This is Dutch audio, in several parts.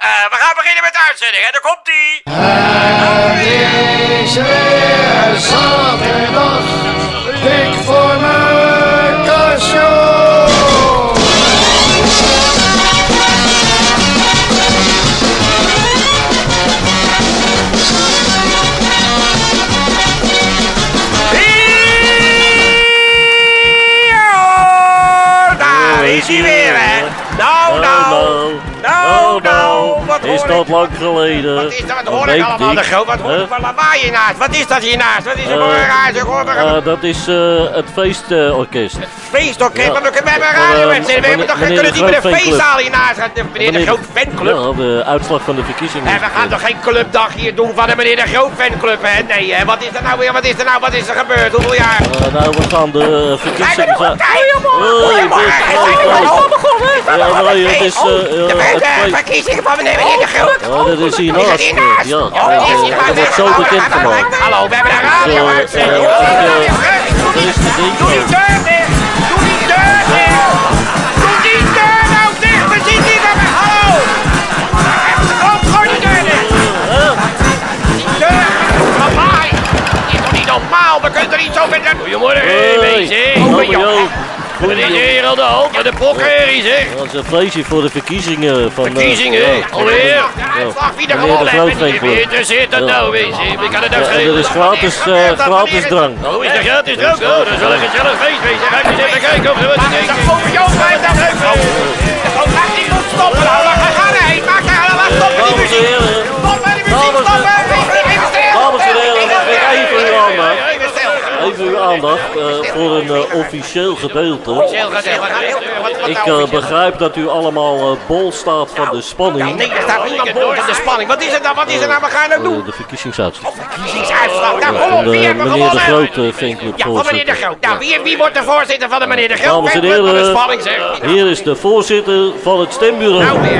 Eh, we gaan beginnen met de uitzending, hè? Daar komt-ie! Lang geleden? Wat is dat? Wat Een hoor ik allemaal? De groot, wat hoor ik van lawaai hiernaast? Wat is dat hiernaast? Wat is er Eh, voor een raar? Ik hoor maar een Eh, dat is eh, het feestorkest. feestorkest. ja. Wat we hebben een Voor, radio eh, uitzending. We hebben toch meneer kunnen de niet met een fanclub. feestzaal hiernaast gaan. Meneer de Groot fanclub. Ja, de uitslag van de verkiezingen. En we gaan toch geen clubdag hier doen van de meneer de Groot fanclub, hè? Nee, hè? Wat is er nou weer? Wat is er nou? Wat is er gebeurd? Hoeveel jaar? Eh, nou, we gaan de eh, verkiezingen... maar Goedemorgen! Goedemorgen! Ja, nee, het is, eh, Oh, eh, de het de verkiezingen van meneer de Groot. Ja, dat is Is hiernaast. dat hiernaast? Ja, Oh, dat is eh, dat wordt zo Oh, bekend we gemaakt. Hallo, we hebben een radio Eh, eh, Oh, eh, die er is de ding. Doe die deur dicht! Doe die deur dicht! Doe die deur nou dicht! We zien niet meer! Hallo! Oh, gooi die deur dicht! Die deur! Lawaai! Is toch niet normaal? We kunnen er niet zo met... Goedemorgen, mensen! Hallo, Hier aan de hand met de pokkenherrie, zeg? Dat is een feestje voor de verkiezingen van... eh, Verkiezingen, ja. alweer? Ja. De uitslag wie er Wie interesseert dat nou, wezen? Ik kan het ook Ja, schelen. er is gratis, eh, dat? gratis drank. Oh, is er gratis drank? Oh, dat is wel een gezellig feest, wezen. Ga eens even kijken of er wat te jou, dat leuk. Oh, moet stoppen, nou. Ga erheen. Maak daar, die muziek. die muziek, stoppen. Even even stil. Dames en heren, mag ik even uw aandacht? Even uw aandacht eh, voor een eh, officieel gedeelte. Ik eh, begrijp dat u allemaal bol staat van de spanning. nee, er staat niemand boven de spanning. Wat is het nou? Wat is het nou? Wat ga je nou doen? De verkiezingsuitslag. Verkiezingsuitslag. Nou, kom Van op. we meneer de? Groot eh, fanclub Ja, van meneer de voorzitter. Groot. Nou, wie, wie wordt de voorzitter van de meneer de Groot? Dames en heren, hier is de voorzitter van het stembureau. Nou weer.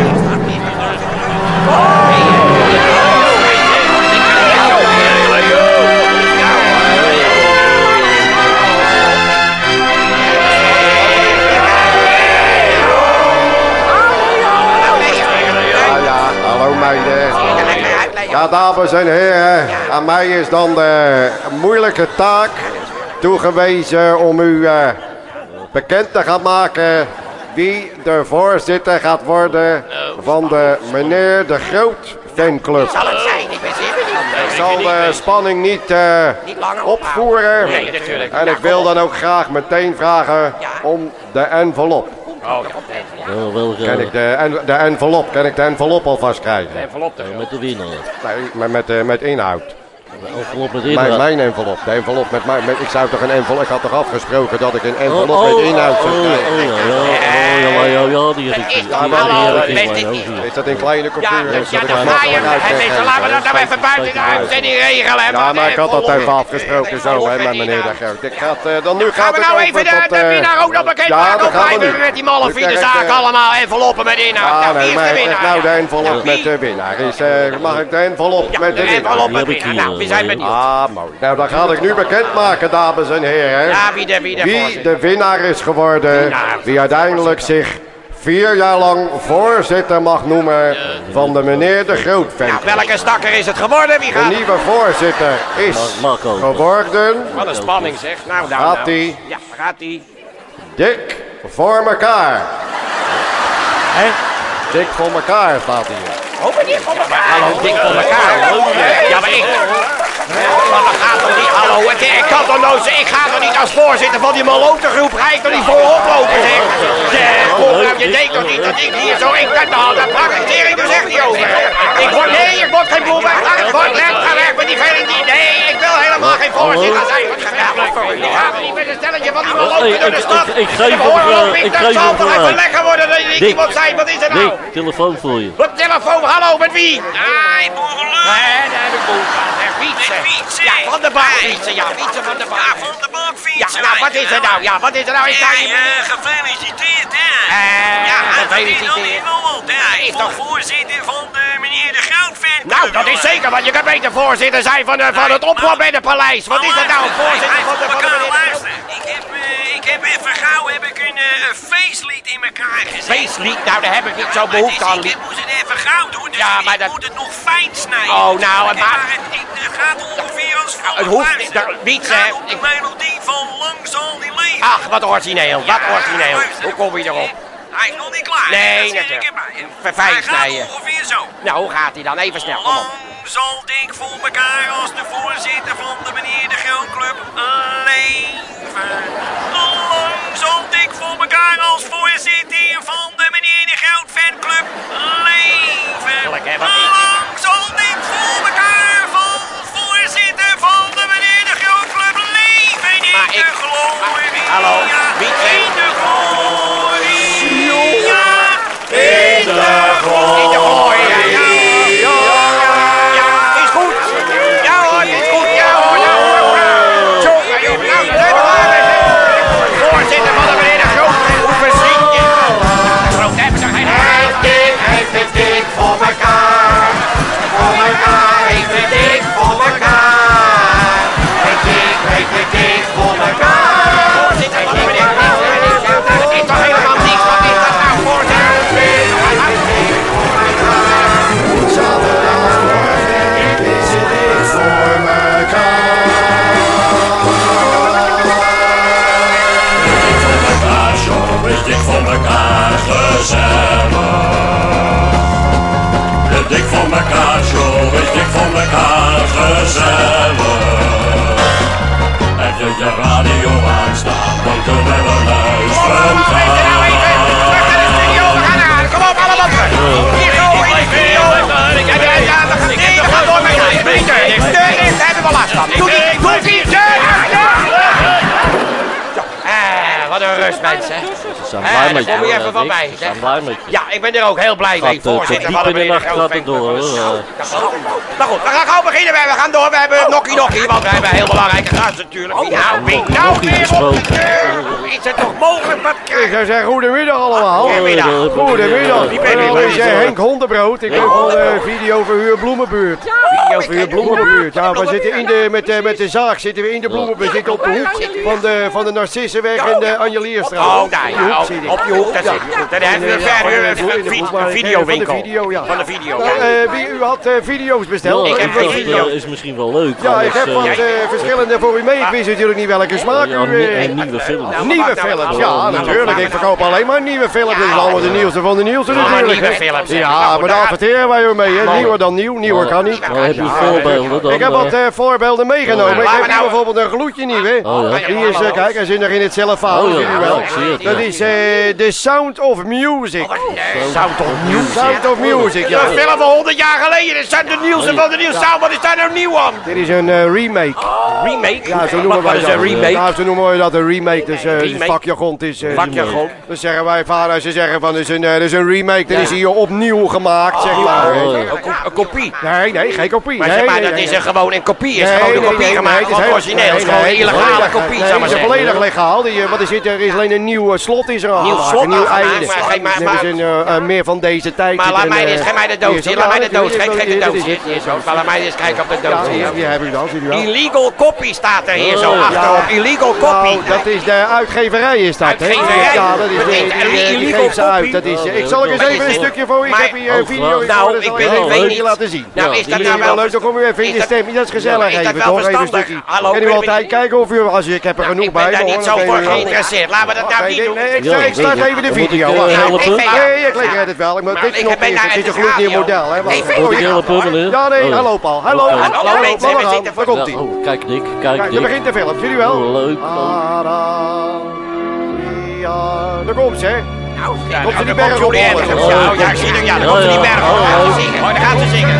Ja, dames en heren, aan mij is dan de moeilijke taak toegewezen om u eh, bekend te gaan maken wie de voorzitter gaat worden van de meneer de Groot fanclub. Zal het zijn? Ik ben zal de spanning niet, Niet langer opvoeren. Nee, natuurlijk. En ik wil dan ook graag meteen vragen om de envelop. Oh, Wel, wel, eh, Kan ik de, en, de envelop, kan ik de envelop alvast krijgen? envelop eh, met de winnaar. Nee, met, met, eh, met inhoud. Envelop met Mijn, inhoud. mijn envelop. De envelop met mijn. Met, ik zou toch een envelop. Ik had toch afgesproken dat ik een Oh, envelop oh, met inhoud oh, zou oh, krijgen. ja, ja, oh, ja, ja, ja, die heb ik is hier. toch Die die- hoofd hier. Is dat in kleine Ja, kopieën? ja, Is dat Hij weet, laten we dat nou even buiten de uitzending regelen. Ja, maar ik had dat envelop- even afgesproken zo hè, met meneer de Groot. Ik ga het, eh, dan nu Gaan gaat we het nou over even de, eh, winnaar ook nog bekend ja, maken? dat Of gaan we blijven we nu. met die malle vierde zaak eh, allemaal enveloppen met inhoud? Ja, Nou, nee, maar nou de Ja. envelop Ja, met de winnaar. Is, eh, mag ik de envelop Ja, met de de winnaar? Nou, we zijn benieuwd. Ah, mooi. Nou, dan ga ik nu bekendmaken, dames en heren. Ja, wie de, wie de Wie de winnaar is geworden, Winnaar. wie uiteindelijk zich vier jaar lang voorzitter mag noemen van de meneer de Groot Nou, fan. welke stakker is het geworden? Wie De gaat... nieuwe voorzitter is Marco. geworden Wat een spanning zeg. Nou, nou, Gaat nou. ie? Ja, gaat ie. Dik voor elkaar. Dik voor elkaar staat hier. Maar dik voor elkaar. Hallo, dik voor elkaar. Ja, maar ik... Maar we gaan toch niet... Hallo, ik, ik kan toch nooit... Ik ga toch niet als voorzitter van die malotengroep... Ga ik toch niet voorop lopen, zeg. Zeg, kom, nou, je denkt toch niet dat ik hier zo... Ik ben nou, daar praktiseer ik dus echt niet over. Ik word... Nee, ik word geen boel weg. Ik word weg. Ga weg met die vele die... Nee, ik wil helemaal geen voorzitter zijn. Ga weg. Ik ga niet met een stelletje van die maloten door de stad. Ik- ik- ik geef hem, eh, ik Dat geef zal hem toch gelijk. even lekker worden dat ik iemand zijn. Wat is er nou? Telefoon voor je. Wat telefoon, hallo, met wie? Nee, boerenlul. Nee, daar heb ik. Hè, Fietsen. Ja, van de bak Nee. fietsen. Ja, fietsen van de Ja, bak. van de bank Ja, fietsen. nou, wat is er nou? Ja, wat is er nou? Ik sta Ja, hier... ja, gefeliciteerd, hè. Eh, ja, gefeliciteerd. hè. Is Ik toch- voorzitter van de meneer de fan. Nou, dat is zeker, want je kan beter voorzitter zijn van, van het opwappenpaleis. Wat is dat nou, voorzitter van de... Van de, elkaar van de luisteren. Ik heb, eh, ik heb even gauw heb ik een, eh, een feestlied in elkaar gezet. Feestlied, nou daar heb ik niet zo Maar behoefte aan. Ik moest het vergroot hoor, dus Ja, ik maar dat- moet het nog fijn snijden. Oh, nou, Kijk, maar- het, het, het gaat ongeveer als vroeger. Het hoeft luister. niet, niet, hè. om de Ik- melodie van Lang zal die leven. Ach, wat origineel, wat origineel. Hoe kom je erop? Hij is nog niet klaar. Nee, natuurlijk. ik erbij. Verfijn snijden. ongeveer zo. Nou, hoe gaat hij dan? Even snel, kom op. Lang zal dik voor elkaar als de met je. kom je eh, even van Rick. bij, zeg. zijn blij met je. Ja, ik ben er ook heel blij mee, eh, voorzitter van de diep in de meneer nacht gaat het door. Maar goed, we gaan gauw beginnen. We gaan door. We hebben Nokkie Nokkie, want we hebben heel belangrijke gast natuurlijk. Nou, wie nou weer op de deur? Is het toch mogelijk? Wat Ik zou zeggen, goedemiddag allemaal. Goedemiddag. Eh, Goedemiddag. Wie ben eh, Henk Hondenbrood. Ik ben van de videoverhuur Bloemenbuurt. Videoverhuur Bloemenbuurt. Ja, we zitten in de, met, de, met de zaag zitten we in de bloemen. We zitten op de hoek van de, van de Narcissenweg en de Anjelierstraat. Oh, daar ja. hoek Op, ik. je hoek, daar zit ik. goed. Dan hebben we verder een videowinkel. Van de video, ja. Van de video, Nou, ja. eh, wie, u had eh, video's besteld? Ik heb dat, eh, video. is misschien wel leuk. Ja, ik heb eh, wat eh, verschillende voor u mee. Ik wist natuurlijk niet welke smaak ja, u... eh, een nieuwe film. Nou, Nieuwe nou, films, ja nou, natuurlijk. Ik nou. verkoop alleen maar nieuwe films. Dat is allemaal de nieuwste van de nieuwste natuurlijk. Ja, Nou, maar daar adverteren wij ook mee. hè. Nieuwer dan nieuw, nieuwer kan niet. Heb je voorbeelden. Ik heb wat eh, eh, voorbeelden meegenomen. Ik Laten heb hier nou- bijvoorbeeld een gloedje nieuw. Oh. Die is, eh, kijk, hij zit nog in het Oh, ik het, Dat is The Sound of Music. Zou toch nieuw Sound of Music, ja. Een film van 100 jaar geleden. Dat zijn de nieuwste van de nieuwste. Wat is daar nou nieuw aan? Dit is een remake. Remake? Ja, zo noemen wij is dat. een remake? Ja, zo noemen wij dat een remake. Dus eh Remake. dus vakjargon. Het is, eh, Vakjargon. Dus zeggen wij vader, ze zeggen van, is een, eh, is een remake. Dat is hier opnieuw gemaakt, zeg maar. Oh, ja. Een, ko- een kopie. Nee, nee, geen kopie. Maar nee, zeg maar, dat is een gewoon een kopie. Is Nee, gewoon een kopie gemaakt nee, het heel- origineel. Het is gewoon een illegale kopie, zou maar het is volledig legaal. Die, eh, wat er, zit, er is alleen een nieuw eh, slot is er aan. Nieuw slot nieuw aangemaakt, einde. maar Dit is eh, eh, meer van deze tijd. Maar Dit laat mij eh, eens, geef mij de doos is laat mij de doos, dit geef is- de dit doos is- dit is- laat mij eens kijken op de doos hier. heb ik dan. Illegal copy staat er hier zo Oh, achterop. ja. Illegal copy. Nou, dat is de uitgeverij is dat, hè? Uitgeverij? Ja, dat is de, die, die, die ze uit. copy? Dat is, Oh, ik zal er eens maar even een stukje voor. Ik heb hier een Oh, video. nou, Nou, ik ben- weet beetje niet. laten zien. Nou, is dat nou is wel wel leuk, dan kom je even in de stemming. Dat is gezellig is dat even, wel toch? Even een verstandig? stukje. Hallo, En u altijd kijken of u, als ik heb er Nou, genoeg ik ben bij. daar niet zo voor u wel. geïnteresseerd. Laten we dat nou niet doen. nee, ik start even de video. eh, Nee, ik leg het wel. Ik moet Maar dit ik knopje het is een gloednieuw model. Oh, Moet ik ja. helpen, meneer? Ja, nee, Oh. hallo Paul. Hallo. Hallo, Hallo, mensen, we zitten voor- komt Ja, hij. oh, kijk Dick, kijk Kijk, Dick. daar begint de film. Zie je wel? Oh, leuk. Tada. Ja, daar komt ze, hè. Nou, ja, Komt ze die berg opvallen? Ja, ik zie het. Ja, dan komt ze die berg op. Dan gaat ze Oh, zingen. Oh, dan gaat ze zingen.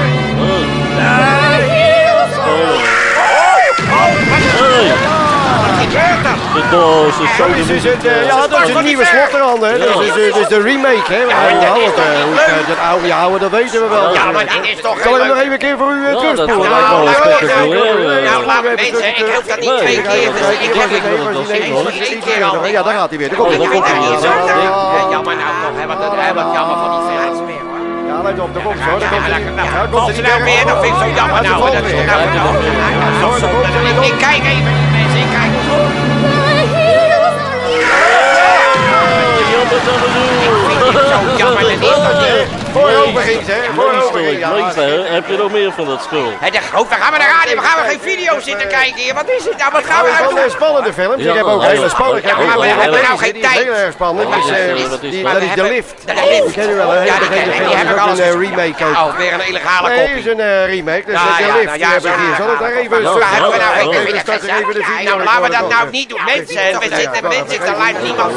Is zo Zo is dus het, eh, ja, dat is een nieuwe slot eraan, hè. Dat is, eh, de remake, hè. Ja, is want, eh, eh, dat oude houden, dat weten we wel. Ja, maar dit is toch Zal ik hem nog even een keer voor u eh, Ja, terugspoelen? Nou, nou, eh. Nou, laat mensen, ik hoef dat niet twee keer. Ik heb het nog één keer al. Ja, daar gaat hij weer. Daar komt Oh, hij. hij. Ja, Ja, Jammer nou toch, wat, jammer van die fans weer, hoor. Ja, let op, daar komt hoor. Daar Ja, komt dan- Ja, nou, nou weer, dat vind ik zo jammer. Ja, Nou, nou Ja, nou. Nou, Ik- kijk even mensen. Ik kijk eens op. ging ze, hè? Meesterlijk, ja. meester, hè? Heb je nog meer van dat spul? Hé, de groot, we gaan we naar radio, we gaan we geen video zitten kijken hier. Wat is dit nou? Wat gaan Nou, we het is nou wel doen? een spannende films. Ja, Ik heb ook hele spannende. Heb maar we hebben nou geen tijd. heel erg spannend. Eh, het? Het? Dat is de hebben- lift. De lift. Die ken je wel, hè? Ja, die Begin ken de ik. film Die is heb ik ook alles een eh, remake ook. Oh, weer een illegale Nee, kopie. is een eh, remake. Dus Ja, de ja, lift, nou die ja, heb ik zo- hier. Zal ik daar even... Zo hebben we nou Oh, geen oh, video. start ik even de video. Nou, laten we dat nou niet doen. Mensen, we zitten, mensen zitten live, niemand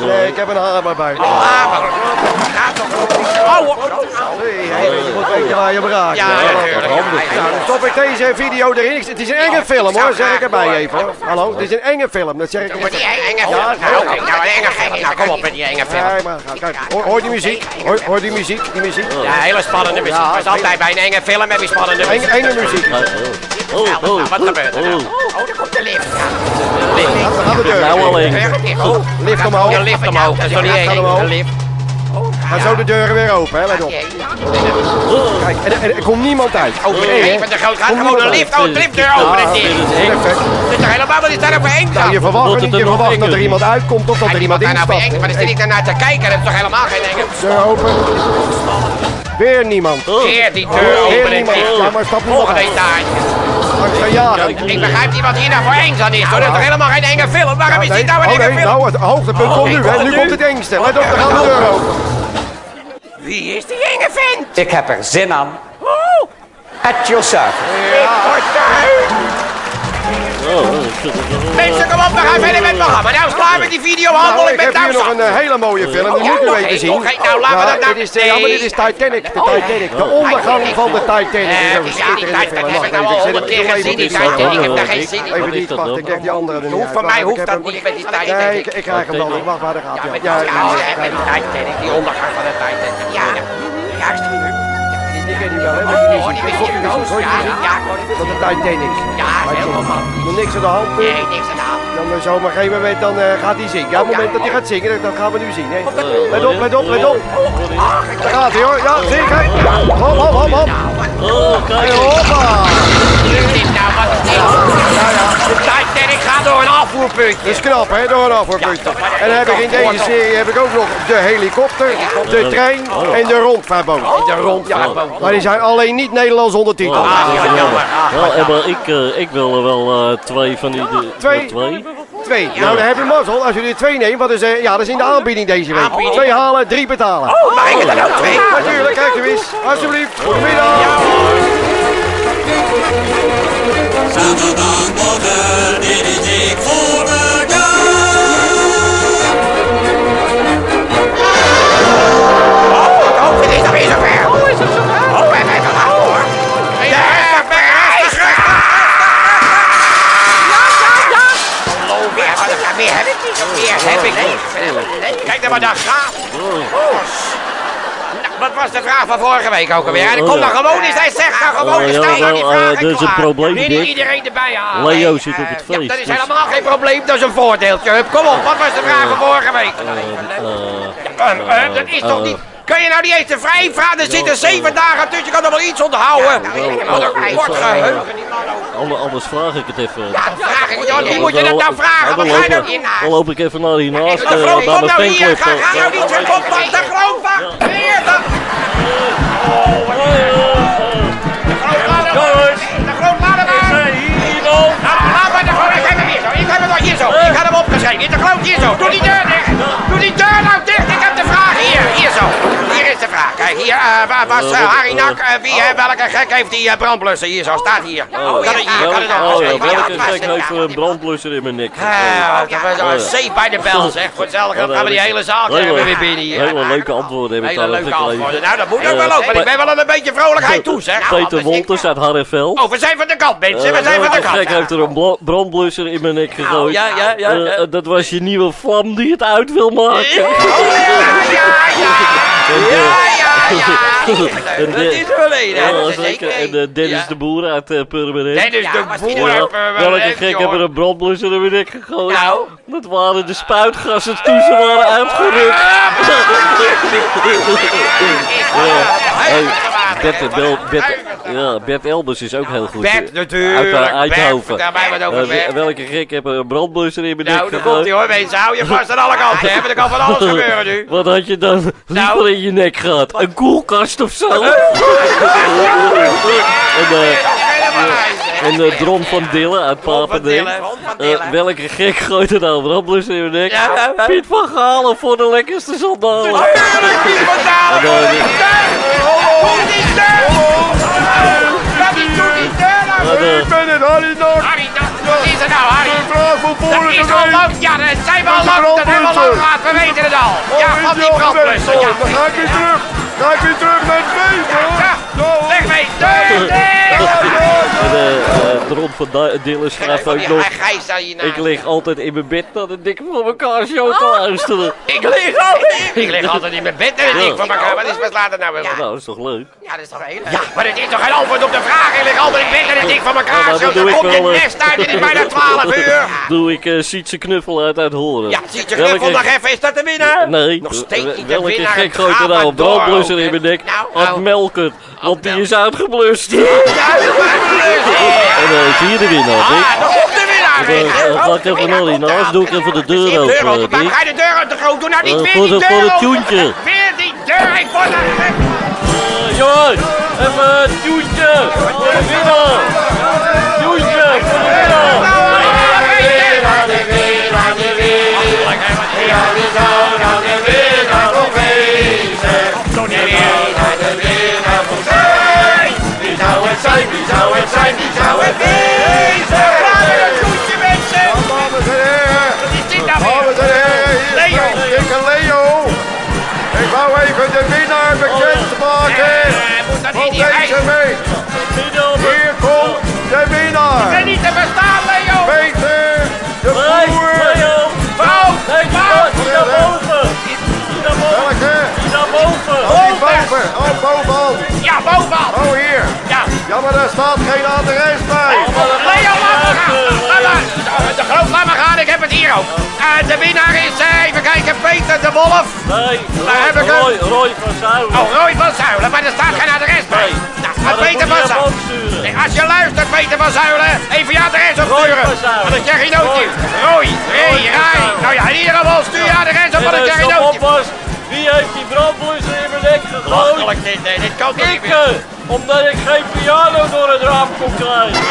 Nee, er. ik heb een hamer bij. Ah, maar... Gaat toch Oh, oh, je moet weten waar je hem raakt. Ja, ja, ja. Nou, dan stop ik deze video erin. Het is een enge film hoor, zeg ik erbij even. hoor. Hallo, het is een enge film, dat zeg ik Maar die echt. enge film. Nou, oké, nou, een enge film. Nou, kom op met die enge film. Nee, maar ga- kijk, hoor, hoor die muziek, hoor, hoor die muziek, die muziek. Ja, hele spannende muziek. Ja, Maar is altijd bij een enge film heb je spannende Enge, muziek. enge muziek. Ja, Oh, oh, Nou, wat gebeurt er nou? oh. Daar komt de lift. Ja. Lift. Deur. Nou. Oh, Lift omhoog. lift omhoog. Dat is niet. Een lift. Gaan zo de deuren weer open, hè, let op. Kijk, en, en er komt niemand uit. Oh, Nee, hè? even de groot. Gaat gewoon een lift. Oh, de liftdeur open. Ja, eng? Dit is toch helemaal wat is daar voor één Nou, je gaan? verwacht niet, je er nog verwacht dat er iemand uitkomt of dat er iemand daar nou instapt. één? Maar dan zit ik daarnaar te kijken. Dat is toch helemaal geen enge. Deur open. Weer niemand. Oh. Weer die deur Weer open. en niemand. dicht. Ja, maar stap Volgende uit. etage. Ik begrijp niet wat hier nou voor eng aan is. hoor. Dat is toch helemaal geen enge film? Waarom is dit nou een oh, enge film? nou, het hoogtepunt komt nu, hè. Nu komt het engste. Let op, we gaan de deur open. Wie is die enge vent? Ik heb er zin aan. Oh, At your service. ik word eruit. Oh, ik Mensen, kom op, we gaan verder met het programma. Nou is klaar met die videohandel. Nou, Ik ik ben heb hier thuis. nog een eh, hele mooie film. Die Oh, moet ja, u even zien. Nou, laten we dat nou- dit is, de- ja, maar dit is Titanic. De Titanic. De ondergang van de Titanic. Eh, ja, die Titanic heb ik nou al ik honderd keer gezien, die Titanic. Ik heb daar geen zin in. Even dat wacht, ik krijg die andere er niet voor mij hoeft ik dat niet met die Nee, Titanic. ik, ik krijg hem dan. Ik wacht waar de gaat. Met ja, met die Titanic, die ondergang van de Titanic. Oh, je muziek, hoor je Ja, muziek? ja, ik Van de Titanic. Ja, helemaal. Nog niks aan de hand. Nee, niks aan de hand. Dan eh, zo op een gegeven moment dan, eh, gaat hij zingen. Ja, op het moment dat hij gaat zingen, dat gaan we nu zien. Hè. Oh, Let op, let op, let op. Oh, Daar gaat hij hoor. Ja, zeker. Hop, hop, hop, hop. Oh, kijk hoppa. Wat is dit nou? Wat is dit? De Titanic gaat door een afvoerpuntje. Dat is knap, hè, door een afvoerpunt. En dan heb ik in deze serie heb ik ook nog de helikopter, de trein en de rondvaartboot. De rondvaartboot. Maar die zijn alleen niet Nederlands ondertiteld. Ah, ja, jammer. Ah, Wel, en maar ik, eh, ik wil er wel eh, twee van die... de- Twee? twee. Twee. Nou, dan heb je mazzel. Als jullie er twee neemt, wat is, eh, ja, dat is in de aanbieding deze week. Twee halen, drie betalen. Oh, mag ik er dan ook twee? Natuurlijk, kijk u eens. Alsjeblieft. Goedemiddag. Zaterdagmorgen, dit is mekaar. Oh, het is. Oh, is het? Oh, en even wachten hoor. Ja! Ja, ja. Oh. Kijk naar gaat. Oh, Nou, Wat was de vraag van vorige week ook alweer? En Oh, kom ja. dan gewoon eens, hij zegt dan gewoon Oh, eens stel die eh, vragen dat is een probleem, niet Dick. iedereen erbij halen. Leo Eh, zit op het feest, dat is dus- helemaal geen probleem, dat is een voordeeltje. Kom op, wat was de vraag van vorige week? Eh, Eh, eh, dat is toch niet... Kun je nou niet eens de vrij vragen? Er zitten zeven dagen tussen, je kan er wel iets onthouden. Wat geheugen, ander- anders vraag ik het even. Ja, vraag ik wie moet je dat nou vragen? Dan Wat ga je nou dan loop ik even naar hiernaast, De eh, groot, kom nou hier, ga, ga nou niet zo op, de groot wacht. Weer dat. Oh, wat De groot laden maar. De groot laden maar. Nou, de groot, ik heb hem hier zo, ik heb hem nog hier zo. Ik had hem opgeschreven, de groot hier zo. Doe die deur dicht. Doe die deur nou dicht, ik heb de vraag hier, hier eh, wa- was eh, Harry Nak, eh, wie, eh, welke gek heeft die eh, brandblusser hier zo, staat hier. Oh, Kan het hier, kan het welke, oh, gek heeft er een brandblusser in mijn nek? Dat was Oh, een ja. safe bij de bel, zeg. Voor hetzelfde geld gaan we die hele zaal hebben weer binnen hier. Hele leuke antwoorden heb ik Hele daar leuke gekregen. antwoorden. Nou, dat moet ook Eh, wel ook, want ik ben wel een beetje vrolijkheid toe, zeg. Peter Wolters uit Harreveld. Oh, we zijn van de kant, mensen. We zijn van de Welke gek kant. heeft er een brandblusser in mijn nek gegooid? ja, ja, ja, Eh, eh, dat was je nieuwe vlam die het uit wil maken. Oh, ja, ja, ja. Ja, ja, ja. En Dat de- is wel een. Ja, Dat is zeker. En eh, Dennis Ja. de Boer uit uh, Purmerend. Dennis de Ja, boer. heeft, eh, wel welke een gek hebben een brandblusser in mijn nek gegooid? Nou. Dat waren de spuitgassen toen ze waren uitgerukt. Hey. Bert, Bert, ja, Bert Elbers is ook heel goed. Bert natuurlijk. Uit, uh, wat over Eh, Bert. welke gek er een brandblusser in nek Nou, daar gegooid? komt hij hoor, mensen. Hou je vast aan alle kanten, hè. Er kan van alles gebeuren nu. Wat had je dan Nou. in je nek gehad? Een koelkast of zo? en eh, en de Dron van Dillen uit Dron van Eh, welke gek gooit er nou een brandblusser in mijn nek? Ja, ja, ja. Piet van Galen voor de lekkerste sandalen. Tuurlijk, niet van Dalen. En, die- Doe niet doe niet Ik ben het, Harry nog. Harry, dat wat is er nou, Harry? Dat is al lang, ja, dat zijn we al lang, dat hebben we al lang gehad, we weten het al. Ja, van die brandblusser, ja. Dan ga ik weer terug. Ga ik weer terug naar het feest, hoor. Ja, weg En eh, eh, Dron van Di- Dillen schrijft ook nog... Ik lig altijd in mijn bed naar de dikke van elkaar show te luisteren. Ik lig altijd. Ik lig altijd in mijn bed en ik van elkaar. Wat is wat laat het nou weer? Nou, dat is toch leuk? Ja, dat is toch heel Ja, maar het is toch geen antwoord op de vraag. Ik lig altijd in bed en ik van Ja, elkaar. maar Zo, dan ik kom je eh. nest uit. Het is bijna 12 uur. Doe ik uh, Sietse knuffel uit uit horen. Ja, ziet je knuffel nog even. Is dat de winnaar? Nee, Nog steeds niet de welke winnaar. gek gooit er nou brandblusser in mijn nek? Nou, Ad nou. Melkert, want die Melkert. is uitgeblust. Ja, En dan is hier de winnaar, Ah, Dick. op de winnaar. Rick. eh, even naar die naast, doe ik even de deur open, open? Dick. Ga je de deur de groot? Doe nou niet Eh, weer voor die de- deur voor het open. tuentje. Weer die deur. Ik word er. Eh, Jongen, even een tuentje voor de winnaar. Tuentje voor de winnaar. Dames en heren. nou Dames en heren. Hier Leo. dikke. Ik wou even de winnaar bekend maken. Van deze week. Hier komt de winnaar. ben niet te verstaan, Leo. Peter de Boer. Leo. Die naar boven. Die naar boven. Welke? Die naar boven. Oh, boven. Oh, bovenaan. Ja, bovenal. Oh, hier. Ja. Maar daar staat geen adres bij. Leo, laat maar gaan. Laat maar. De groot, laat maar gaan. Ik heb het hier ook. Eh, de winnaar is, eh, even kijken, Peter de Wolf. Nee, Daar heb ik hem. Roy, Roy van Zuilen. Oh, Roy van Zuilen, maar er staat geen adres bij. Nee. Nou, Maar Peter van Zuilen. Nee, als je luistert, Peter van Zuilen, even je adres opsturen. van Zuilen. Want dan krijg je een nootje. Roy, Ray, Rai. Nou ja, in ieder geval stuur je adres op, want dan En krijg je als een je nootje. oppas, wie heeft die brandblusser in mijn nek gegooid? Dit, eh, dit kan toch niet meer. Omdat ik geen piano door het raam kon krijgen.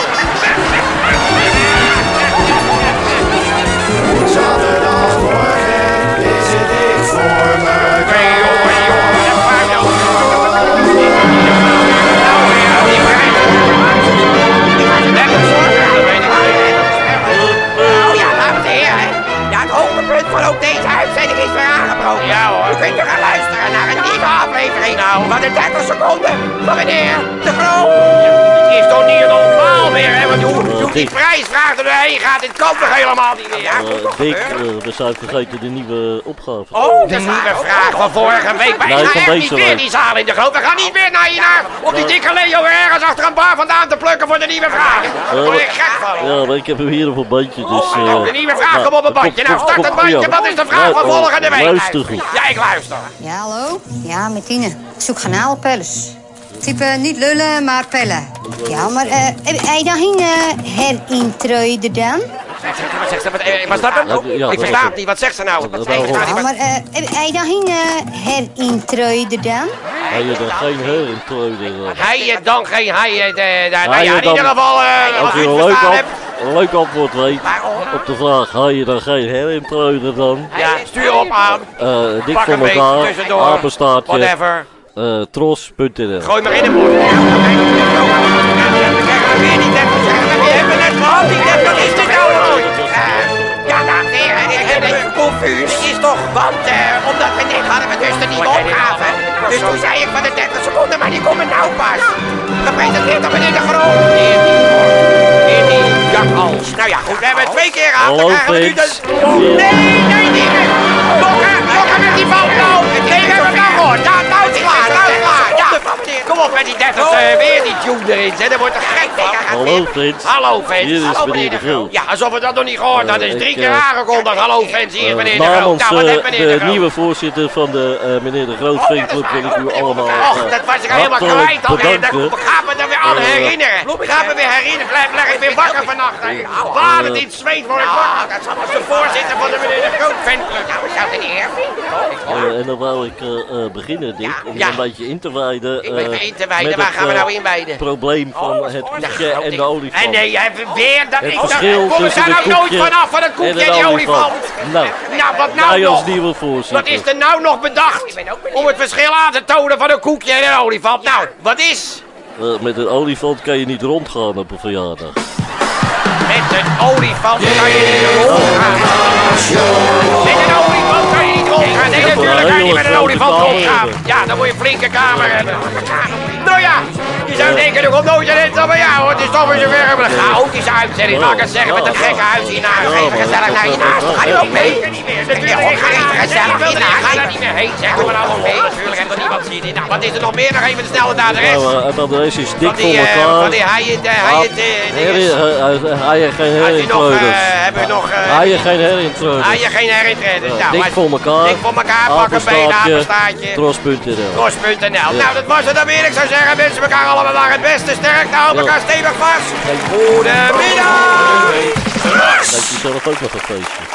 Zaterdagmorgen is het ik voor me. Oh van ook deze uitzending is weer aangebroken. Ja, hoor. U kunt weer aflevering van de 30 seconden van meneer De Groot. Het is toch niet normaal meer, hè? Want hoe, hoe die prijsvraag er doorheen gaat, dit kan toch helemaal niet meer? Ja, Eh, toch Dick, eh, we zijn vergeten de nieuwe opgave. Oh, de nieuwe vraag van vorige week. Maar Nee, ik ga echt deze niet weer week. die zaal in de groot. We gaan niet meer naar hier naar op die dikke Leo ergens achter een bar vandaan te plukken voor de nieuwe vraag. Daar word ik gek van. Ja, maar ik heb hem hier op een bandje, dus... Oh, nou, de nieuwe vraag, kom op een bandje. Nou, start het bandje. Wat is de vraag van volgende week? Luister goed. Ja, ik luister. Ja, hallo? Ja, met Tine. Ik zoek garnalenpellers. Type niet lullen, maar pellen. Ja, maar eh, heb jij dan geen eh herintreude dan? Wat zegt ze? Wat, eh, wat Ik versta het niet. Wat zegt ze nou? Wat Dat zegt ze was- nou? Ja, Die- maar eh, heb jij dan geen eh herintreude dan? Hij je er geen her in kleuren. Hij je dan geen hij. eh, de- Nou Hij ja, in dan- ieder geval, eh, Als je een leuk, een leuk antwoord weet op de vraag, haal je dan geen her in kleuren dan? Ja, stuur op aan. Eh dik Pak voor een beetje elkaar, tussendoor. apenstaartje, Whatever. Eh tros.nl. Gooi maar in de mond. Weer die 30 seconden. We hebben net gehad, die 30. Wat is dit nou Eh, Ja, dames en heren, ik ben even confus. Het is toch, want eh, omdat we net hadden we dus de nieuwe opgave. Dus toen zei ik van de 30 seconden, maar die komen nou pas. Gepresenteerd door meneer De Groot. In die, in die jakhals. Nou ja, goed, we hebben het twee keer gehad. Dan krijgen we nu de... Nee, nee, nee. Bravo! Met die we die 30 eh, weer die tune erin. Hè. Dat wordt te gek van. Hallo Frits. Hallo fans. Hier is Hallo, meneer de Groot. Ja, alsof we dat nog niet gehoord hadden. Het is drie ik, keer eh, aangekondigd. Hallo fans, hier is Eh, meneer de Groot. namens Nou, wat heeft meneer de nieuwe voorzitter van de eh, meneer de Groot Vinkclub wil ik u allemaal Och, dat was ik al helemaal kwijt alweer. Dat bedanken. ga me er weer aan herinneren. Ga me weer herinneren. Blijf, blijf ik weer wakker vannacht. Waar het in het zweet word ik wakker. Dat is als de voorzitter van de meneer de Groot fanclub. Nou, ik zou het niet. Eh, en dan wou ik beginnen, Dick, om een beetje in te wijden. Ik ben eh, in te wijden. Waar het, gaan we eh, nou inwijden? probleem van het koekje en de olifant. En nee, hebt weer dat Het ik... verschil Kom tussen daar nou nooit vanaf van een en koekje en die olifant. Nou, Nou, wat nou nog? nieuwe voorzitter. Wat is er nou nog bedacht om het verschil aan te tonen van een koekje en een olifant? Nou, wat is? Eh, met een olifant kan je niet rondgaan op een verjaardag. Met een olifant kan je niet rondgaan. Met een olifant kan je niet rondgaan. Nee, natuurlijk kan je niet met een olifant rondgaan. Ja, dan moet je een flinke kamer hebben. Nou ja, je zou denken, er komt nooit een end maar ja hoor, het is toch weer zover. We een chaotische uitzending, mag ik het zeggen, met een gekke huis hiernaast. Ga even gezellig naar je naast, ga je ook mee? Natuurlijk, ga even gezellig hiernaast. Ga daar niet meer heen, zeggen we nog mee. Natuurlijk heeft er niemand zin in. Nou, wat is er nog meer? Nog even snel adres. Nou, eh, het adres is dik voor eh, elkaar. die eh, eh, dinges. eh, eh, Hij heeft geen je eh, hebben we nog... eh, Hij heeft geen herintroeders. Ah, je geen herinneringen. Nou, Dik voor elkaar. Dik voor elkaar, pak een been, apenstaartje. Tros.nl. Tros.nl. Nou, dat was het dan weer. Ik zou zeggen, wensen elkaar allemaal maar het beste. Sterkte, hou elkaar stevig vast. Goedemiddag! Heeft hij zelf ook nog een feestje?